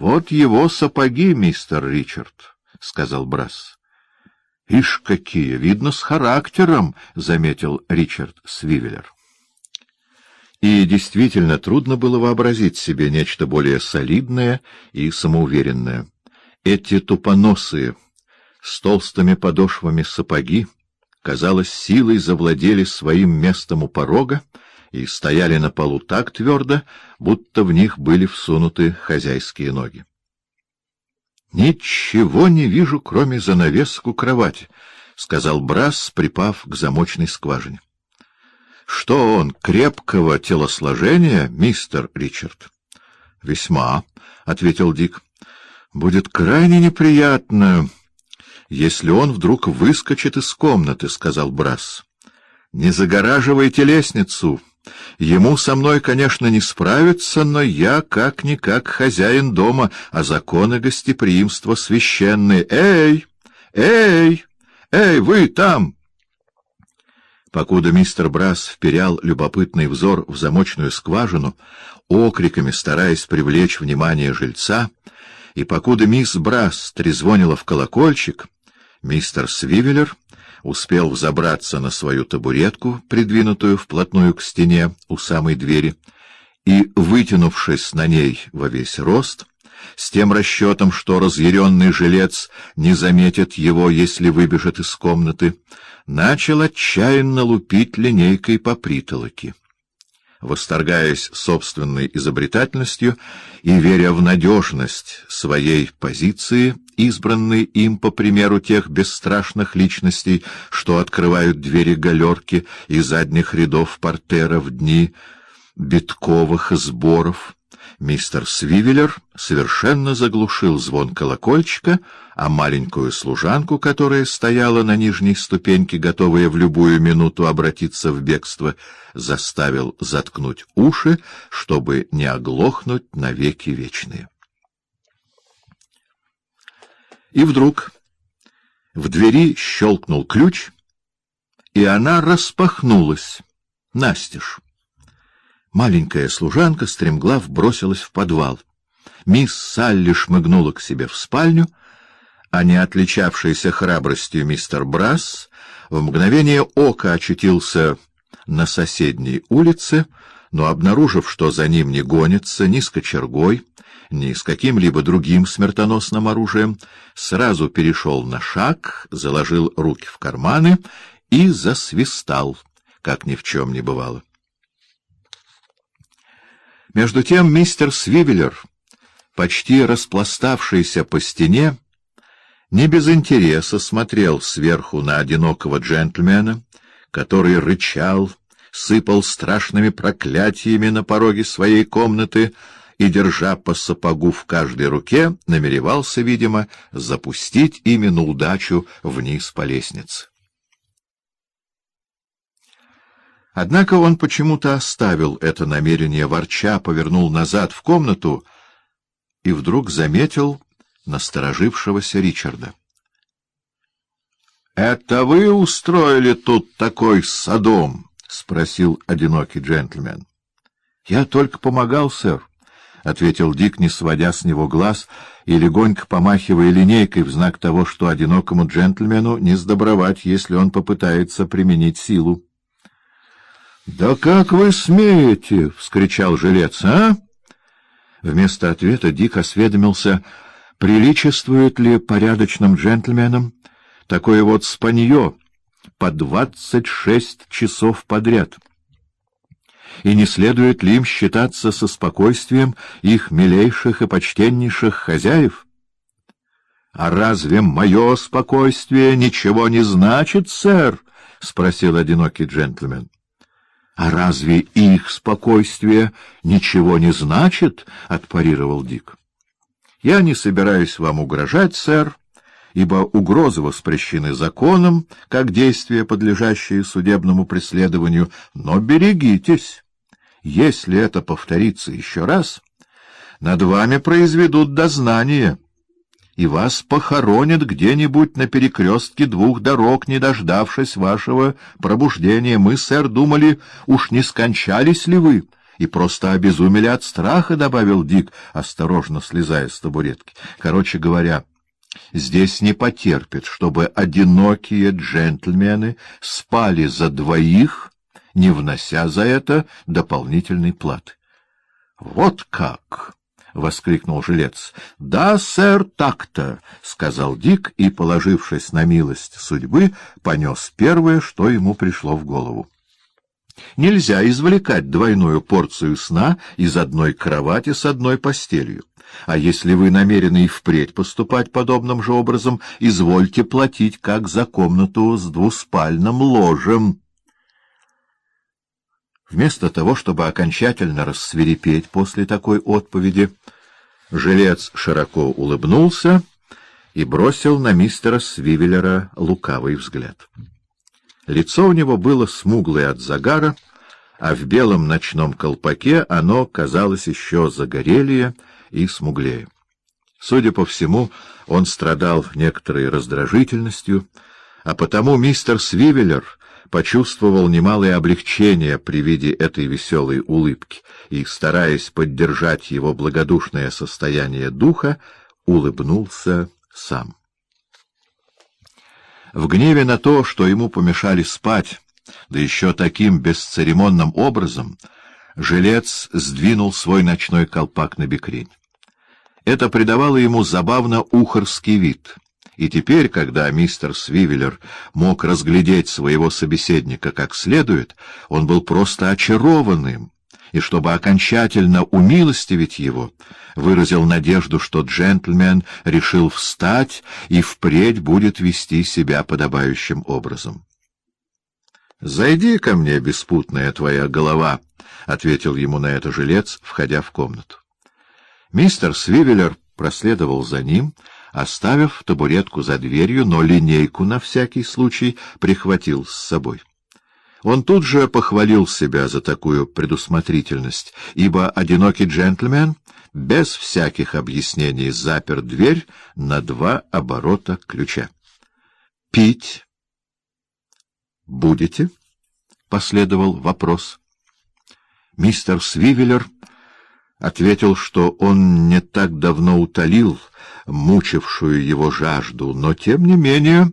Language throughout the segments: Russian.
Вот его сапоги, мистер Ричард, — сказал Брас. — Ишь, какие! Видно, с характером, — заметил Ричард Свивеллер. И действительно трудно было вообразить себе нечто более солидное и самоуверенное. Эти тупоносые, с толстыми подошвами сапоги, казалось, силой завладели своим местом у порога и стояли на полу так твердо, будто в них были всунуты хозяйские ноги. — Ничего не вижу, кроме занавесок у кровати, — сказал Брас, припав к замочной скважине. — Что он, крепкого телосложения, мистер Ричард? — Весьма, — ответил Дик. — Будет крайне неприятно, если он вдруг выскочит из комнаты, — сказал Брас. — Не загораживайте лестницу. Ему со мной, конечно, не справиться, но я как-никак хозяин дома, а законы гостеприимства священные. Эй! Эй! Эй, вы там! Покуда мистер Брас вперял любопытный взор в замочную скважину, окриками стараясь привлечь внимание жильца, и покуда мисс Брас трезвонила в колокольчик, мистер Свивеллер успел взобраться на свою табуретку, придвинутую вплотную к стене у самой двери, и, вытянувшись на ней во весь рост, с тем расчетом, что разъяренный жилец не заметит его, если выбежит из комнаты, начал отчаянно лупить линейкой по притолоке восторгаясь собственной изобретательностью и веря в надежность своей позиции, избранной им по примеру тех бесстрашных личностей, что открывают двери галерки и задних рядов портера в дни битковых сборов, Мистер Свивеллер совершенно заглушил звон колокольчика, а маленькую служанку, которая стояла на нижней ступеньке, готовая в любую минуту обратиться в бегство, заставил заткнуть уши, чтобы не оглохнуть навеки вечные. И вдруг в двери щелкнул ключ, и она распахнулась настежь. Маленькая служанка, стремглав, бросилась в подвал. Мисс Салли шмыгнула к себе в спальню, а не отличавшийся храбростью мистер Брас в мгновение ока очутился на соседней улице, но, обнаружив, что за ним не гонится ни с ни с каким-либо другим смертоносным оружием, сразу перешел на шаг, заложил руки в карманы и засвистал, как ни в чем не бывало. Между тем мистер Свивеллер, почти распластавшийся по стене, не без интереса смотрел сверху на одинокого джентльмена, который рычал, сыпал страшными проклятиями на пороге своей комнаты и, держа по сапогу в каждой руке, намеревался, видимо, запустить ими на удачу вниз по лестнице. Однако он почему-то оставил это намерение, ворча повернул назад в комнату и вдруг заметил насторожившегося Ричарда. — Это вы устроили тут такой садом? — спросил одинокий джентльмен. — Я только помогал, сэр, — ответил Дик, не сводя с него глаз и легонько помахивая линейкой в знак того, что одинокому джентльмену не сдобровать, если он попытается применить силу. «Да как вы смеете!» — вскричал жилец. «А?» Вместо ответа Дик осведомился, приличествует ли порядочным джентльменам такое вот спанье по двадцать шесть часов подряд. И не следует ли им считаться со спокойствием их милейших и почтеннейших хозяев? — А разве мое спокойствие ничего не значит, сэр? — спросил одинокий джентльмен. — А разве их спокойствие ничего не значит? — отпарировал Дик. — Я не собираюсь вам угрожать, сэр, ибо угрозы воспрещены законом, как действия, подлежащие судебному преследованию, но берегитесь. Если это повторится еще раз, над вами произведут дознание — и вас похоронят где-нибудь на перекрестке двух дорог, не дождавшись вашего пробуждения. Мы, сэр, думали, уж не скончались ли вы, и просто обезумели от страха, — добавил Дик, осторожно слезая с табуретки. Короче говоря, здесь не потерпит, чтобы одинокие джентльмены спали за двоих, не внося за это дополнительной платы. — Вот как! — воскликнул жилец. — Да, сэр, так-то, — сказал Дик и, положившись на милость судьбы, понес первое, что ему пришло в голову. Нельзя извлекать двойную порцию сна из одной кровати с одной постелью. А если вы намерены и впредь поступать подобным же образом, извольте платить как за комнату с двуспальным ложем. Вместо того, чтобы окончательно рассверепеть после такой отповеди, жилец широко улыбнулся и бросил на мистера Свивеллера лукавый взгляд. Лицо у него было смуглое от загара, а в белом ночном колпаке оно казалось еще загорелее и смуглее. Судя по всему, он страдал некоторой раздражительностью, а потому мистер Свивеллер почувствовал немалое облегчение при виде этой веселой улыбки и, стараясь поддержать его благодушное состояние духа, улыбнулся сам. В гневе на то, что ему помешали спать, да еще таким бесцеремонным образом, жилец сдвинул свой ночной колпак на бекрень. Это придавало ему забавно ухорский вид — и теперь, когда мистер Свивеллер мог разглядеть своего собеседника как следует, он был просто очарованным, и, чтобы окончательно умилостивить его, выразил надежду, что джентльмен решил встать и впредь будет вести себя подобающим образом. — Зайди ко мне, беспутная твоя голова, — ответил ему на это жилец, входя в комнату. Мистер Свивеллер проследовал за ним, — оставив табуретку за дверью, но линейку на всякий случай прихватил с собой. Он тут же похвалил себя за такую предусмотрительность, ибо одинокий джентльмен без всяких объяснений запер дверь на два оборота ключа. — Пить будете? — последовал вопрос. Мистер Свивеллер ответил, что он не так давно утолил мучившую его жажду, но, тем не менее,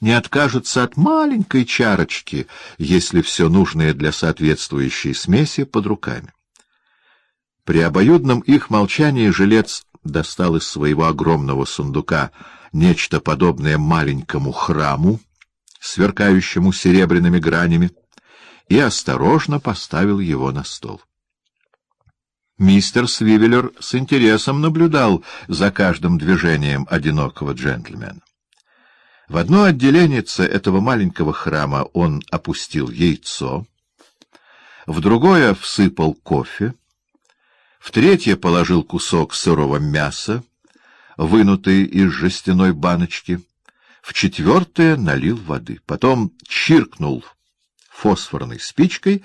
не откажется от маленькой чарочки, если все нужное для соответствующей смеси под руками. При обоюдном их молчании жилец достал из своего огромного сундука нечто подобное маленькому храму, сверкающему серебряными гранями, и осторожно поставил его на стол. Мистер Свивеллер с интересом наблюдал за каждым движением одинокого джентльмена. В одно отделение этого маленького храма он опустил яйцо, в другое всыпал кофе, в третье положил кусок сырого мяса, вынутый из жестяной баночки, в четвертое налил воды, потом чиркнул фосфорной спичкой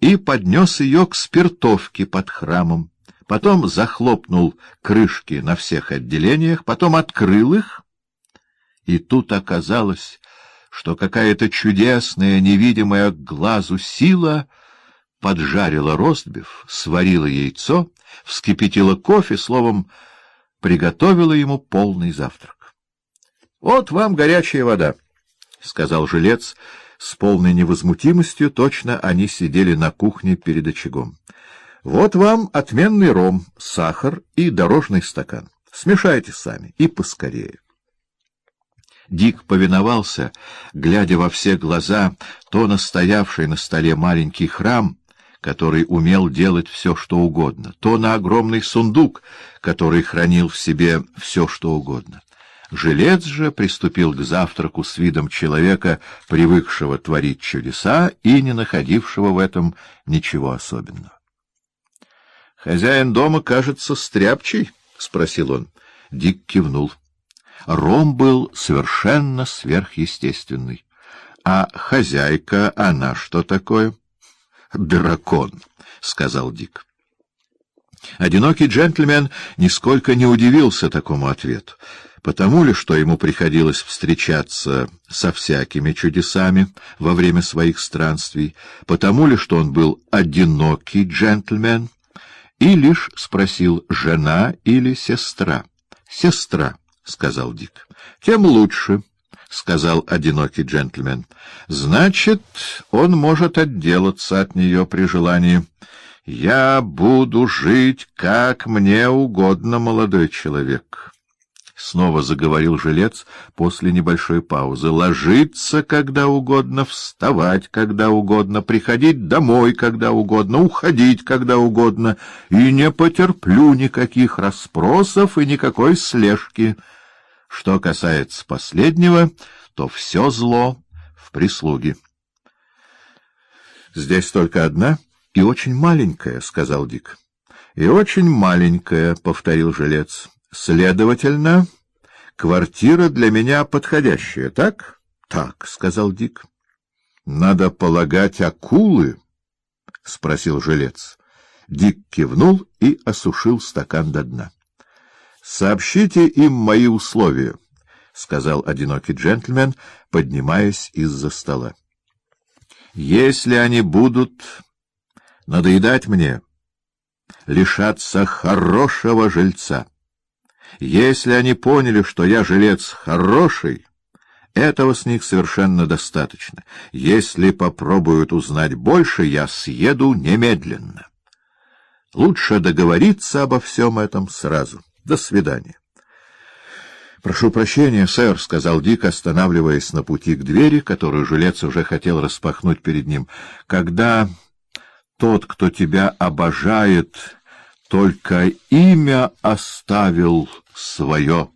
и поднес ее к спиртовке под храмом, потом захлопнул крышки на всех отделениях, потом открыл их, и тут оказалось, что какая-то чудесная, невидимая глазу сила поджарила ростбиф, сварила яйцо, вскипятила кофе, словом, приготовила ему полный завтрак. — Вот вам горячая вода, — сказал жилец, — с полной невозмутимостью, точно они сидели на кухне перед очагом. Вот вам отменный ром, сахар и дорожный стакан. Смешайте сами и поскорее. Дик повиновался, глядя во все глаза то настоявший на столе маленький храм, который умел делать все, что угодно, то на огромный сундук, который хранил в себе все, что угодно. Жилец же приступил к завтраку с видом человека, привыкшего творить чудеса и не находившего в этом ничего особенного. — Хозяин дома, кажется, стряпчий? — спросил он. Дик кивнул. Ром был совершенно сверхъестественный. — А хозяйка, она что такое? — Дракон, — сказал Дик. Одинокий джентльмен нисколько не удивился такому ответу Потому ли, что ему приходилось встречаться со всякими чудесами во время своих странствий, потому ли, что он был одинокий джентльмен, и лишь спросил, жена или сестра. «Сестра», — сказал Дик. «Тем лучше», — сказал одинокий джентльмен. «Значит, он может отделаться от нее при желании». «Я буду жить, как мне угодно, молодой человек». — снова заговорил жилец после небольшой паузы. — Ложиться когда угодно, вставать когда угодно, приходить домой когда угодно, уходить когда угодно, и не потерплю никаких расспросов и никакой слежки. Что касается последнего, то все зло в прислуге. — Здесь только одна и очень маленькая, — сказал Дик. — И очень маленькая, — повторил жилец. — Следовательно, квартира для меня подходящая, так? — Так, — сказал Дик. — Надо полагать акулы? — спросил жилец. Дик кивнул и осушил стакан до дна. — Сообщите им мои условия, — сказал одинокий джентльмен, поднимаясь из-за стола. — Если они будут надоедать мне, лишаться хорошего жильца, — если они поняли, что я жилец хороший, этого с них совершенно достаточно. Если попробуют узнать больше, я съеду немедленно. Лучше договориться обо всем этом сразу. До свидания. — Прошу прощения, сэр, — сказал Дик, останавливаясь на пути к двери, которую жилец уже хотел распахнуть перед ним. — Когда тот, кто тебя обожает, только имя оставил свое.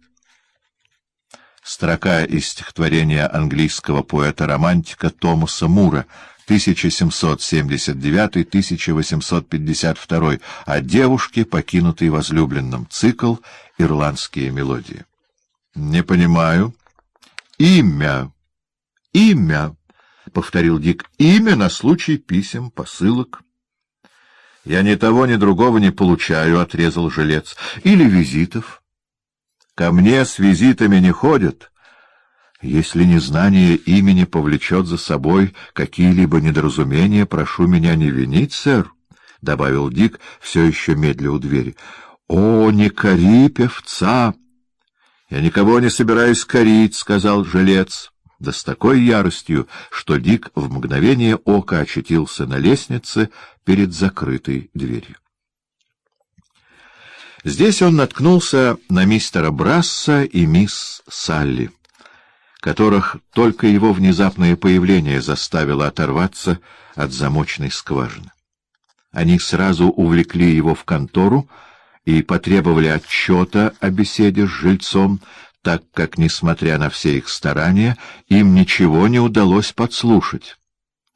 Строка из стихотворения английского поэта-романтика Томаса Мура 1779-1852 о девушке, покинутой возлюбленным. Цикл «Ирландские мелодии». — Не понимаю. — Имя. Имя, — повторил Дик. — Имя на случай писем, посылок. — Я ни того, ни другого не получаю, — отрезал жилец. — Или визитов. — Ко мне с визитами не ходят. Если незнание имени повлечет за собой какие-либо недоразумения, прошу меня не винить, сэр, — добавил Дик, все еще медля у двери. — О, не кори певца! — Я никого не собираюсь корить, — сказал жилец, да с такой яростью, что Дик в мгновение ока очутился на лестнице перед закрытой дверью. Здесь он наткнулся на мистера Брасса и мисс Салли, которых только его внезапное появление заставило оторваться от замочной скважины. Они сразу увлекли его в контору и потребовали отчета о беседе с жильцом, так как, несмотря на все их старания, им ничего не удалось подслушать.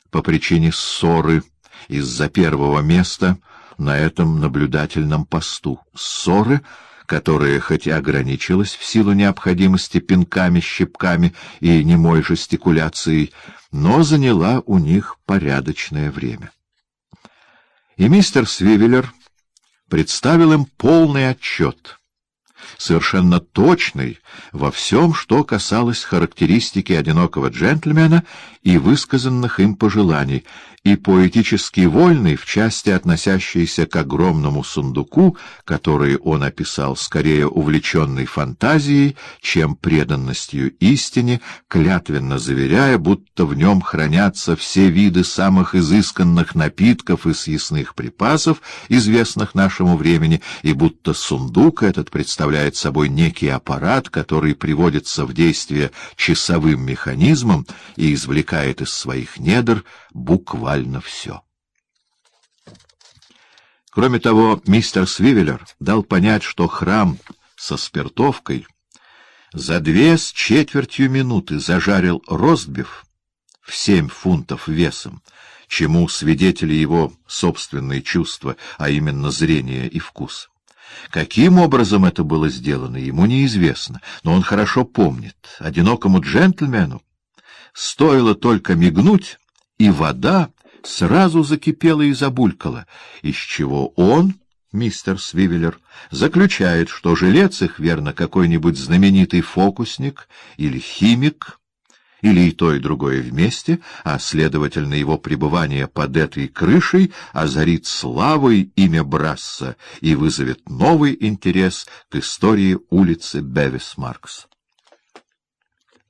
По причине ссоры из-за первого места — на этом наблюдательном посту. Ссоры, которая, хоть и ограничилась в силу необходимости пинками, щипками и немой жестикуляцией, но заняла у них порядочное время. И мистер Свивеллер представил им полный отчет — совершенно точный во всем, что касалось характеристики одинокого джентльмена и высказанных им пожеланий, и поэтически вольный в части, относящейся к огромному сундуку, который он описал скорее увлеченной фантазией, чем преданностью истине, клятвенно заверяя, будто в нем хранятся все виды самых изысканных напитков и съестных припасов, известных нашему времени, и будто сундук этот представляет собой некий аппарат, который приводится в действие часовым механизмом и извлекает из своих недр буквально все. Кроме того, мистер Свивеллер дал понять, что храм со спиртовкой за две с четвертью минуты зажарил ростбиф в семь фунтов весом, чему свидетели его собственные чувства, а именно зрение и вкус. Каким образом это было сделано, ему неизвестно, но он хорошо помнит. Одинокому джентльмену стоило только мигнуть, и вода сразу закипела и забулькала, из чего он мистер Свивеллер, заключает, что жилец их, верно, какой-нибудь знаменитый фокусник или химик, или и то, и другое вместе, а, следовательно, его пребывание под этой крышей озарит славой имя Брасса и вызовет новый интерес к истории улицы Бевис-Маркс.